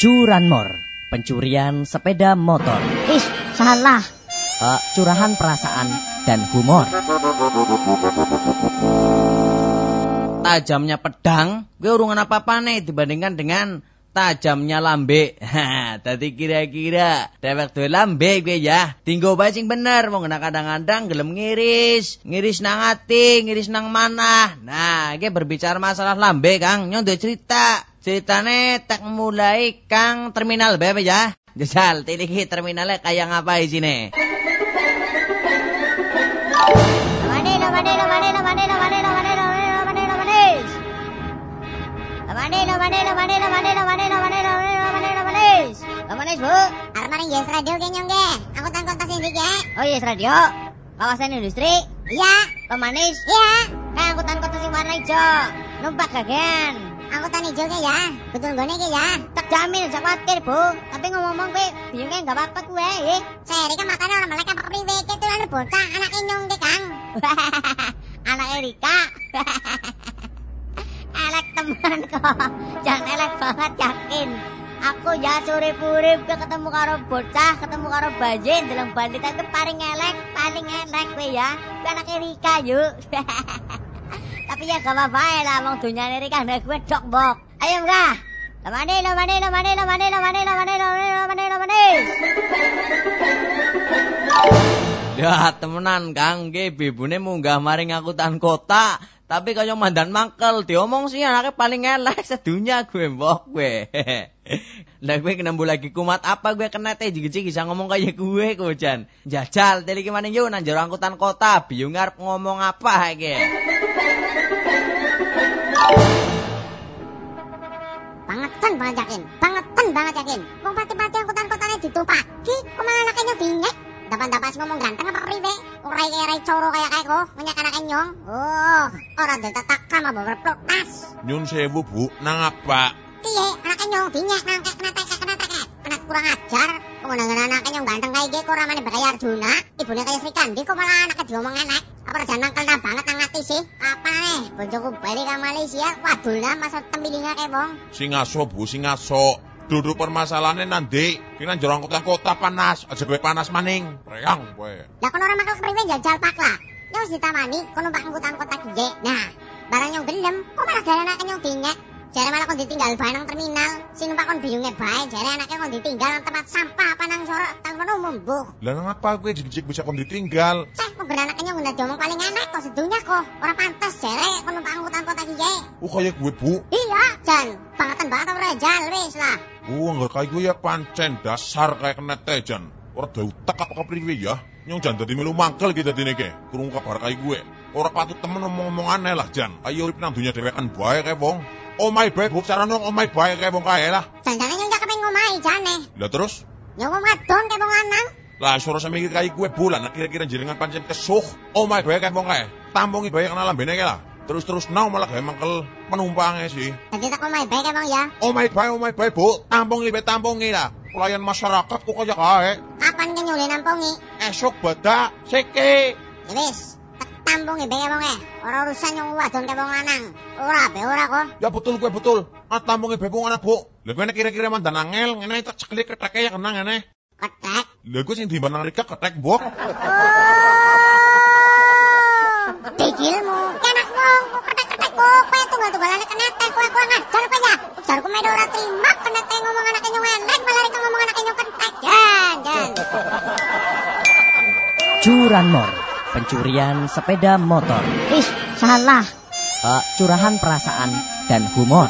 Curanmor, pencurian sepeda motor. Ih, salah. Uh, curahan perasaan dan humor. Tajamnya pedang, gue urungan apa-apa nih dibandingkan dengan tajamnya lambe. Ha, tadi kira-kira dewek duwe lambe gue ya. Tinggo bae sing bener, mau ngena kadang-kadang gelem ngiris, ngiris nang ati, ngiris nang mana. Nah, gue berbicara masalah lambe, Kang, nyong duwe cerita. Ceritane tak mulai kang terminal bae ya. Jajal, tiliki terminalnya kayak ngapa sini. Manis bu, armaring yes radio kenyong ge. Aku tangkot tas ini ge. Oh yes radio, kawasan industri. Iya. Pemanis. Iya. Kang angkutan kota sing warna hijau. Numpak gagen. Angkutan hijau ge ya. Betul gone ge ya. Tak jamin, jangan khawatir, Bu. Tapi ngomong-ngomong gue, bingungnya nggak apa-apa gue, ya. Seri kan makanya orang melek apa priwe ke tulan bocah anak nyong Kang. Anak Erika. elek teman kok. Jangan elek banget yakin. Aku ya sore purip ke ketemu karo bocah, ketemu karo bajen dalam bandit itu paling elek, paling elek kowe ya. Anak Erika yuk. Tapi ya gak apa-apa ya lah, wong dunia Erika nek gue dok bok. Ayo enggak? Lamane, lamane, lamane, lamane, lamane, lamane, lamane, lamane, lamane. Ya temenan Kang, ge bibune munggah maring angkutan kota, tapi kaya mandan mangkel, diomong sih anaknya paling elek sedunia gue mbok gue. Lah gue kenambu lagi kumat apa gue kena teh jigi bisa ngomong kayak gue kojan. Jajal tadi gimana yuk nang jero angkutan kota, bingung ngarep ngomong apa ge. Bangetan banget yakin. Bangetan banget yakin. Wong pati-pati angkutan kotane ditumpaki, kok malah anak nyong dinyek. Dapan-dapan ngomong ganteng apa priwe? Urai kaya coro kayak kayak kok, ngenyak anak nyong. Oh, orang detak sama bawa protes. Nyun sewu bu, nang apa? Piye, anak nyong dinyek nang kek kena tekek kena tekek. Kena kurang ajar. Kok menangan anak nyong ganteng kayak gitu, kok ramane berkaya Arjuna. Ibunya kayak Sri Kandi, kok malah anaknya diomong enak. Apa rejan nangkel banget nang ati sih? Bojoku balik ke Malaysia, wadul lah masa tembilinga kayak bong. Sing aso bu, sing aso. Duduk permasalahannya nanti. Kena jero angkutan kota panas. Aja gue panas maning. Reyang gue. Lah kon ora makel kepriwe jajal pak lah. Ya wis ditamani kon numpak angkutan kota gede. Nah, barang yang gelem, kok malah gara anak nyong dinyek. Jare malah kon ditinggal bae nang terminal. Sing numpak kon biyunge bae, jare anaknya kon ditinggal nang tempat sampah apa nang sorok umum, Bu. Lah nang apa gue jik-jik bisa kon ditinggal? Gara anaknya nyong diomong paling enak kok sedunia kok. Ora pantas jare kon numpak angkutan kota gede. Oh kayak gue bu. Iya, Jan. Bangetan banget ora jal wis lah. Oh enggak kayak gue ya pancen dasar kayak kena tejan. Orang ada utak apa kepriwe ya? Nyong jan dadi melu mangkel kita dine ke. Kurung kabar kayak gue. Orang patut temen ngomong-ngomong aneh lah Jan. Ayo urip nang dunia dewekan bae kayak bong. Oh my bae bu, cara nong oh my bae kayak bong kae lah. Janjane nyong jak kepen ngomahi jane. Lah terus? Nyong ngomong ngadon kayak bong lanang. Lah suara saya mikir kayak gue bulan, kira-kira jaringan pancen kesuh. Oh my bae kayak bong kae. Tampongi bae kena lambene kae lah. Terus-terus nau malah kayak mangkel penumpangnya sih. Jadi tak ngomahi bae kayak ya. Oh my bae, oh my bae bu. Tampongi bae tampongi lah. Pelayan masyarakat kok kayak kae. Kapan ke nyule nampungi? Esok badak, seke. Ya wis, tampungi bae bong eh. Ora urusan nyong wadon kayak bong lanang. Ora be ora kok. Ya betul gue betul. Ah tampongi bae bong anak bu. Lah gue kira-kira mandan angel, ngene tak ceklik ketek ya kena ngene. Ketek. Lah gue sing dimbang nang Rika ketek bok. Oh, Dikilmu, anak wong, kok ketek-ketek kok, kowe tunggal-tunggalane kenete, kowe kurang ajar kowe ya. Ujarku medo ora terima, kenete ngomong anake nyong elek, malah rika ngomong anake nyong ketek. Jan, jan. Curanmor, pencurian sepeda motor. Ih, salah. Uh, curahan perasaan dan humor.